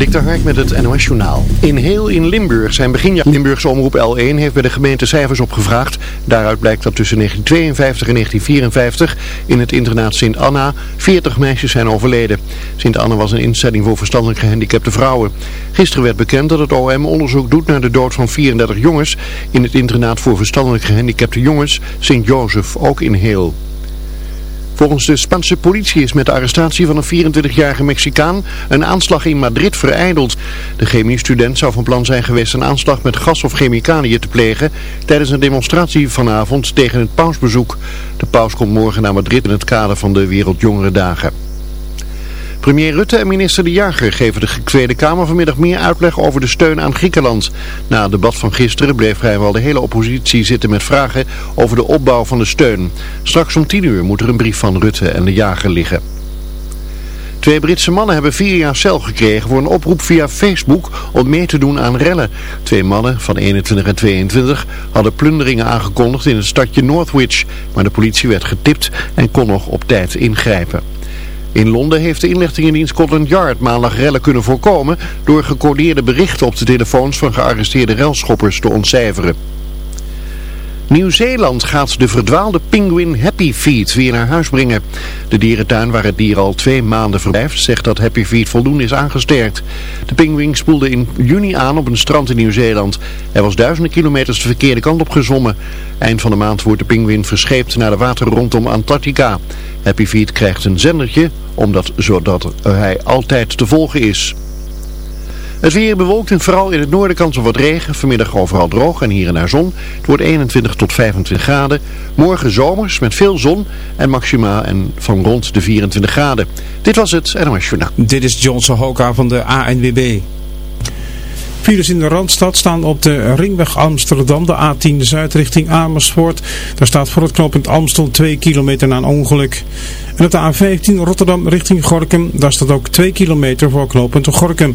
Dik Hark met het NOS Journaal. In heel in Limburg zijn begin Limburgse omroep L1 heeft bij de gemeente cijfers opgevraagd. Daaruit blijkt dat tussen 1952 en 1954 in het internaat Sint Anna 40 meisjes zijn overleden. Sint Anna was een instelling voor verstandelijk gehandicapte vrouwen. Gisteren werd bekend dat het OM onderzoek doet naar de dood van 34 jongens in het internaat voor verstandelijk gehandicapte jongens Sint Jozef, ook in Heel. Volgens de Spaanse politie is met de arrestatie van een 24-jarige Mexicaan een aanslag in Madrid vereideld. De chemiestudent zou van plan zijn geweest een aanslag met gas of chemicaliën te plegen tijdens een demonstratie vanavond tegen het pausbezoek. De paus komt morgen naar Madrid in het kader van de Wereldjongerendagen. Premier Rutte en minister De Jager geven de Tweede Kamer vanmiddag meer uitleg over de steun aan Griekenland. Na het debat van gisteren bleef vrijwel de hele oppositie zitten met vragen over de opbouw van de steun. Straks om tien uur moet er een brief van Rutte en De Jager liggen. Twee Britse mannen hebben vier jaar cel gekregen voor een oproep via Facebook om mee te doen aan rellen. Twee mannen van 21 en 22 hadden plunderingen aangekondigd in het stadje Northwich, maar de politie werd getipt en kon nog op tijd ingrijpen. In Londen heeft de inlichtingendienst Scotland Yard maandag rellen kunnen voorkomen door gecodeerde berichten op de telefoons van gearresteerde relschoppers te ontcijferen. Nieuw-Zeeland gaat de verdwaalde pinguïn Happy Feet weer naar huis brengen. De dierentuin waar het dier al twee maanden verblijft zegt dat Happy Feet voldoende is aangesterkt. De pinguïn spoelde in juni aan op een strand in Nieuw-Zeeland. Hij was duizenden kilometers de verkeerde kant op gezommen. Eind van de maand wordt de pinguïn verscheept naar de wateren rondom Antarctica. Happy Feet krijgt een zendertje omdat, zodat hij altijd te volgen is. Het weer bewolkt en vooral in het noorden kans op wat regen. Vanmiddag overal droog en hier en daar zon. Het wordt 21 tot 25 graden. Morgen zomers met veel zon en maxima en van rond de 24 graden. Dit was het NOS Journaal. Dit is Johnson Hoka van de ANWB. Files in de Randstad staan op de ringweg Amsterdam, de A10 Zuid richting Amersfoort. Daar staat voor het knooppunt Amstel 2 kilometer na een ongeluk. En op de A15 Rotterdam richting Gorkum, daar staat ook 2 kilometer voor knooppunt Gorkum.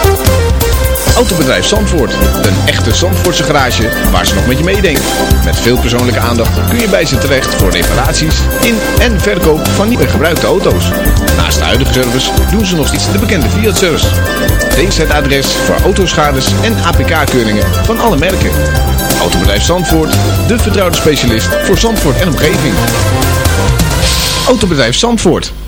Autobedrijf Zandvoort. Een echte Zandvoortse garage waar ze nog met je meedenken. Met veel persoonlijke aandacht kun je bij ze terecht voor reparaties in en verkoop van nieuwe gebruikte auto's. Naast de huidige service doen ze nog steeds de bekende Fiat-service. DZ-adres voor autoschades en APK-keuringen van alle merken. Autobedrijf Zandvoort, de vertrouwde specialist voor Zandvoort en omgeving. Autobedrijf Zandvoort.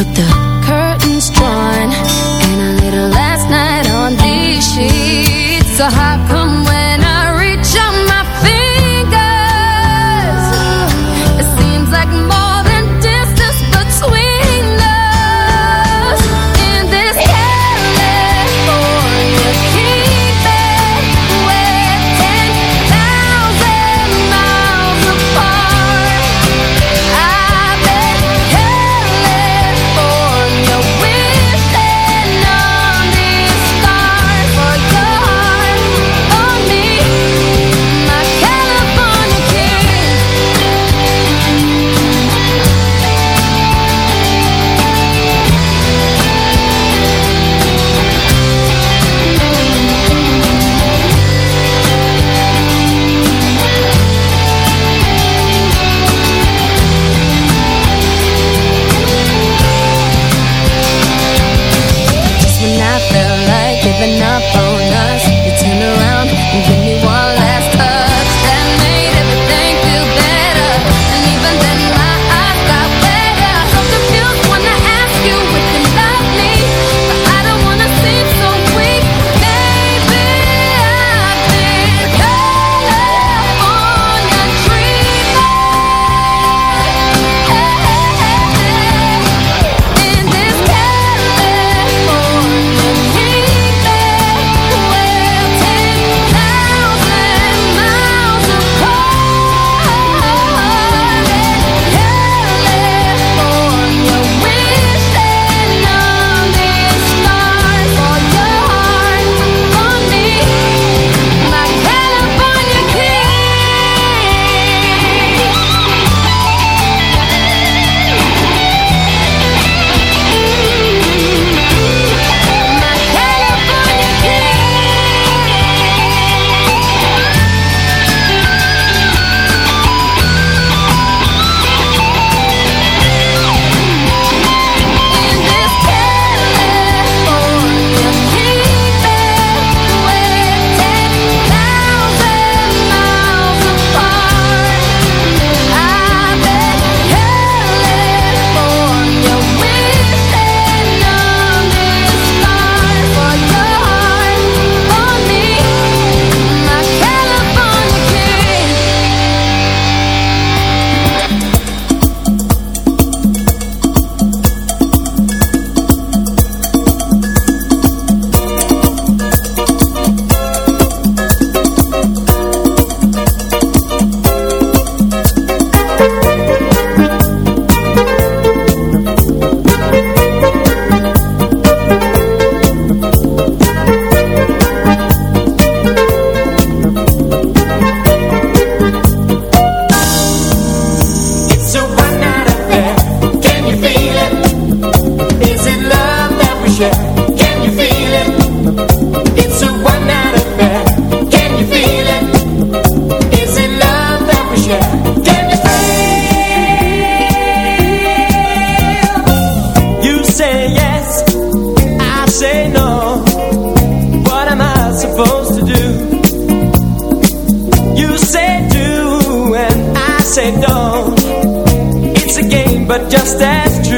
With the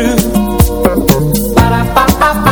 as true. Ba-da-ba-ba-ba-ba. I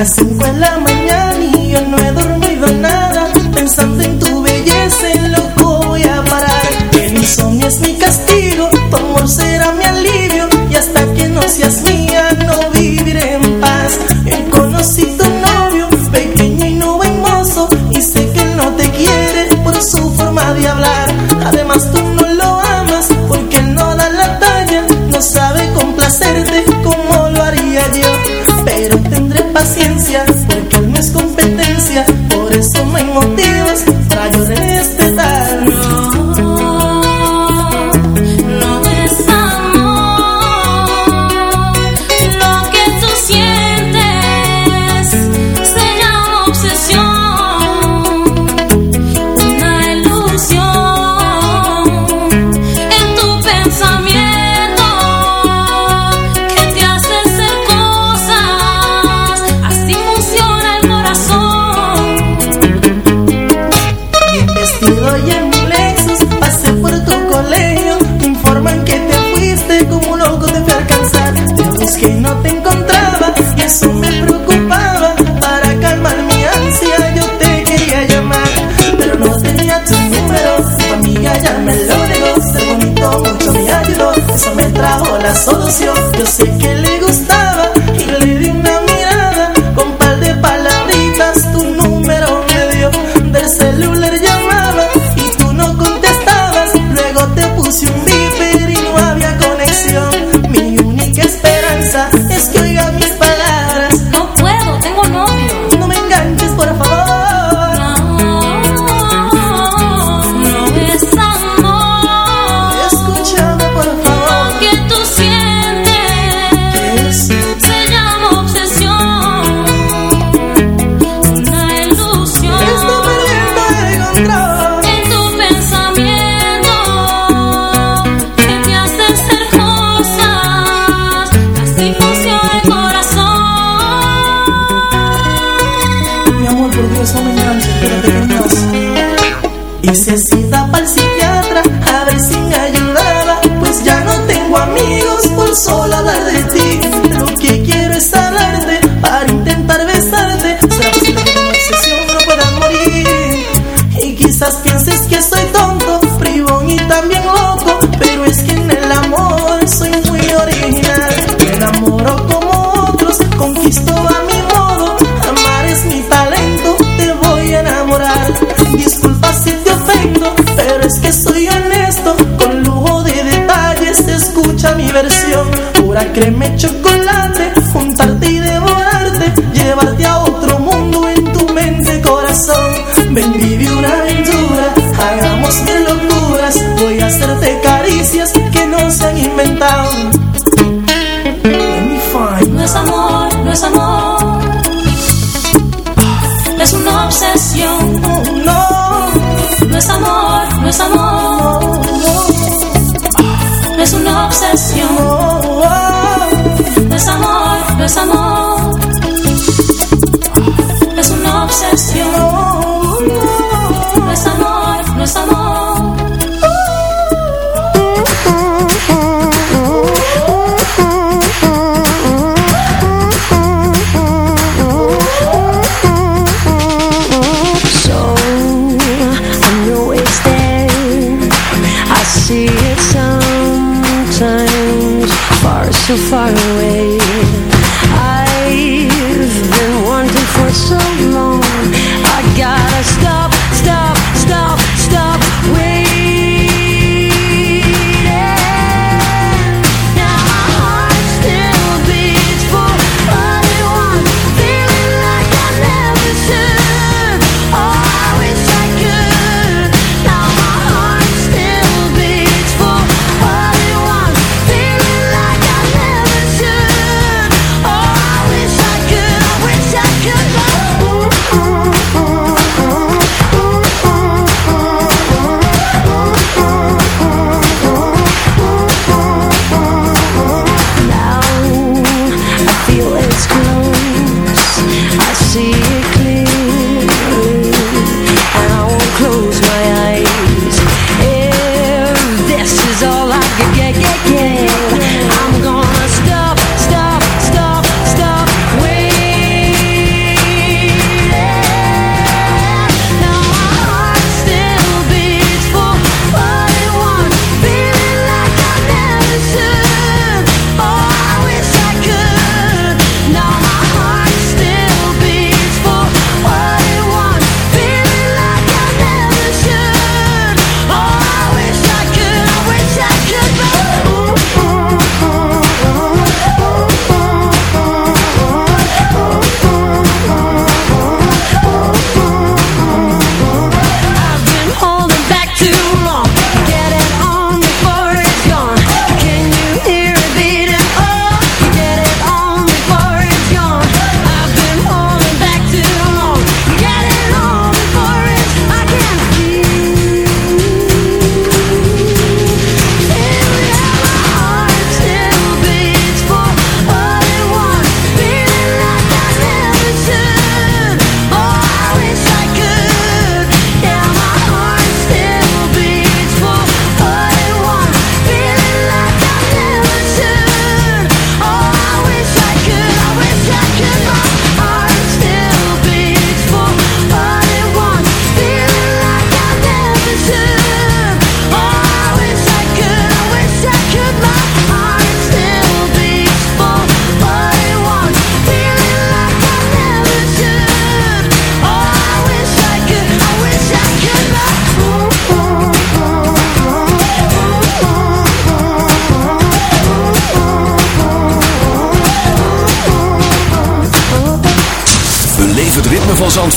azul. créeme, you. so far away.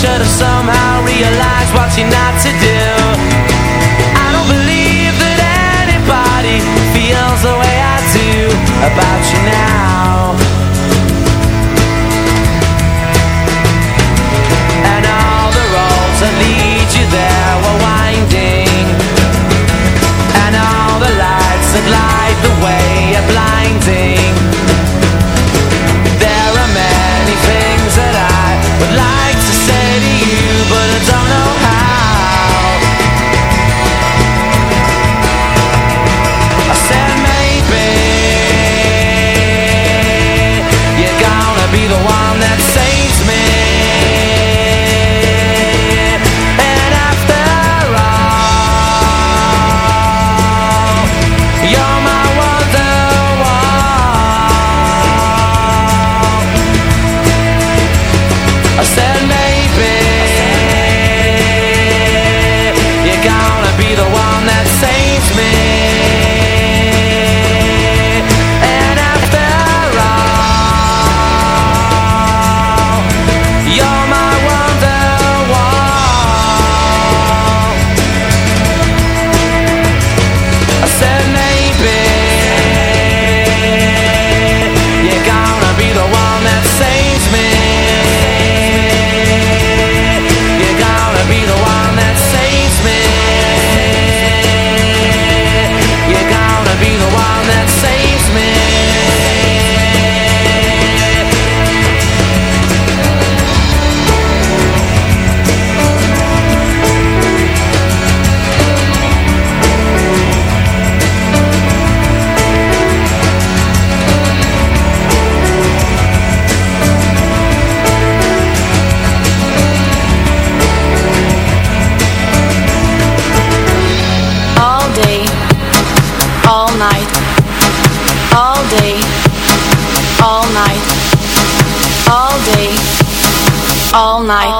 should have somehow realized what you're not to do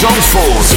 Zandvoort.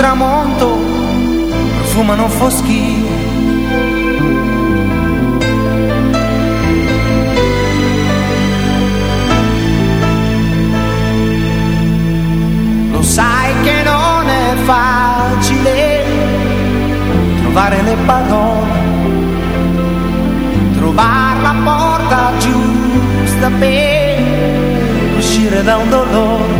tramonto profumano foschi. Lo sai che non è facile trovare le parole, trovare la porta giusta per uscire da un dolore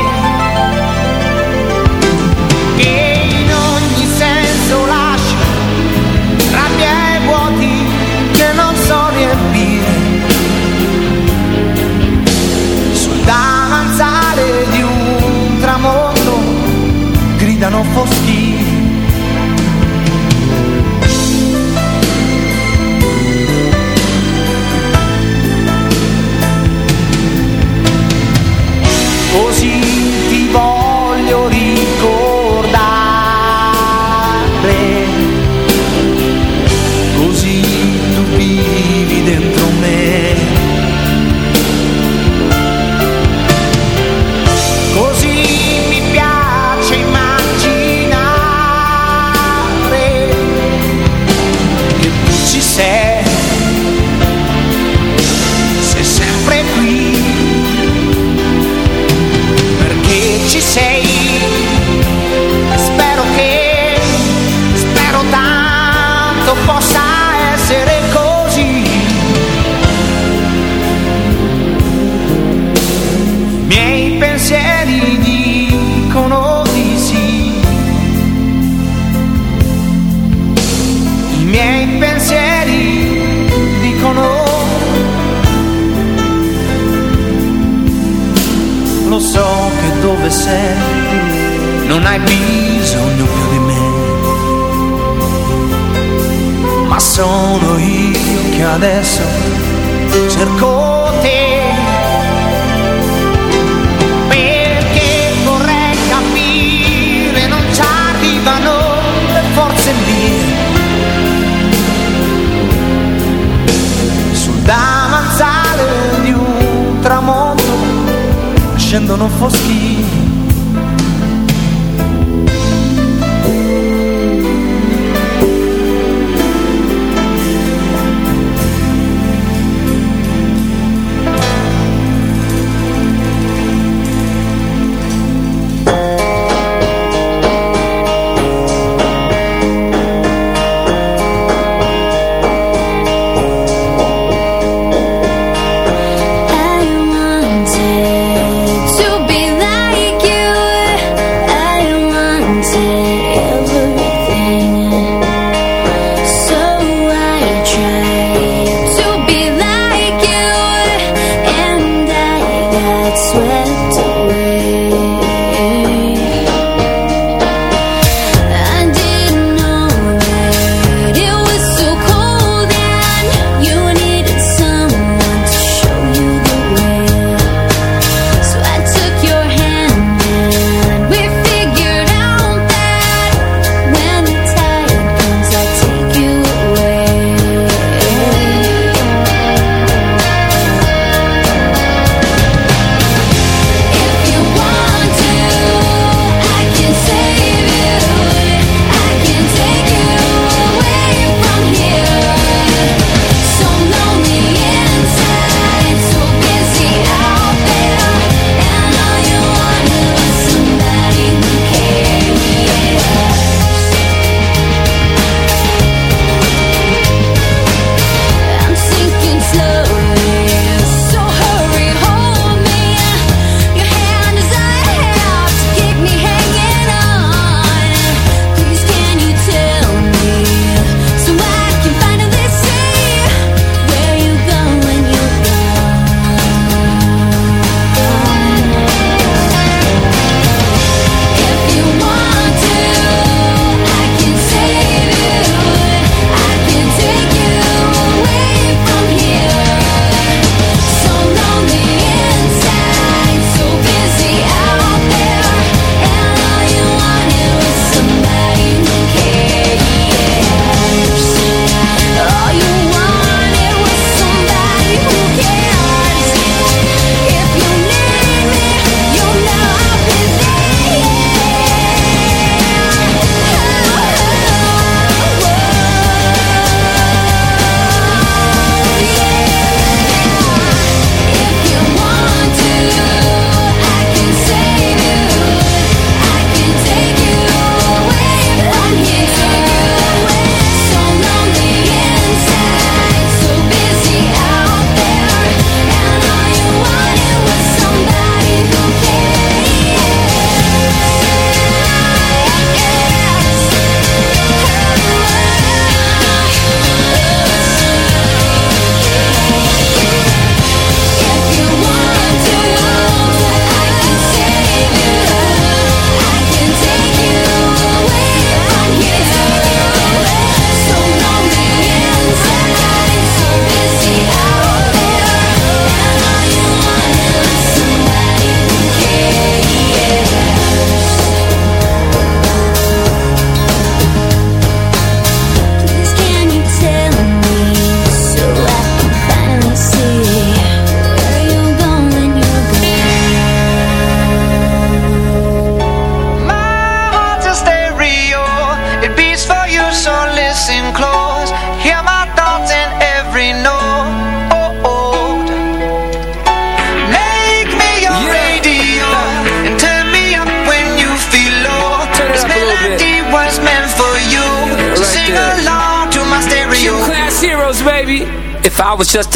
gridano foschi.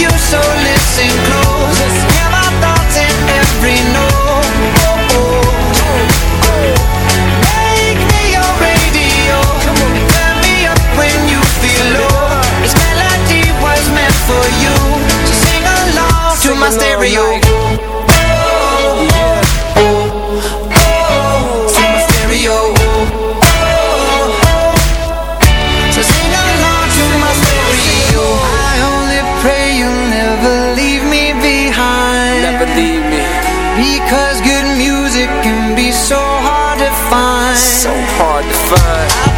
You, so listen close. Hear my thoughts in every note. Make me your radio. Turn me up when you feel low. This melody was meant for you. So sing along to my stereo. Because good music can be so hard to find. So hard to find.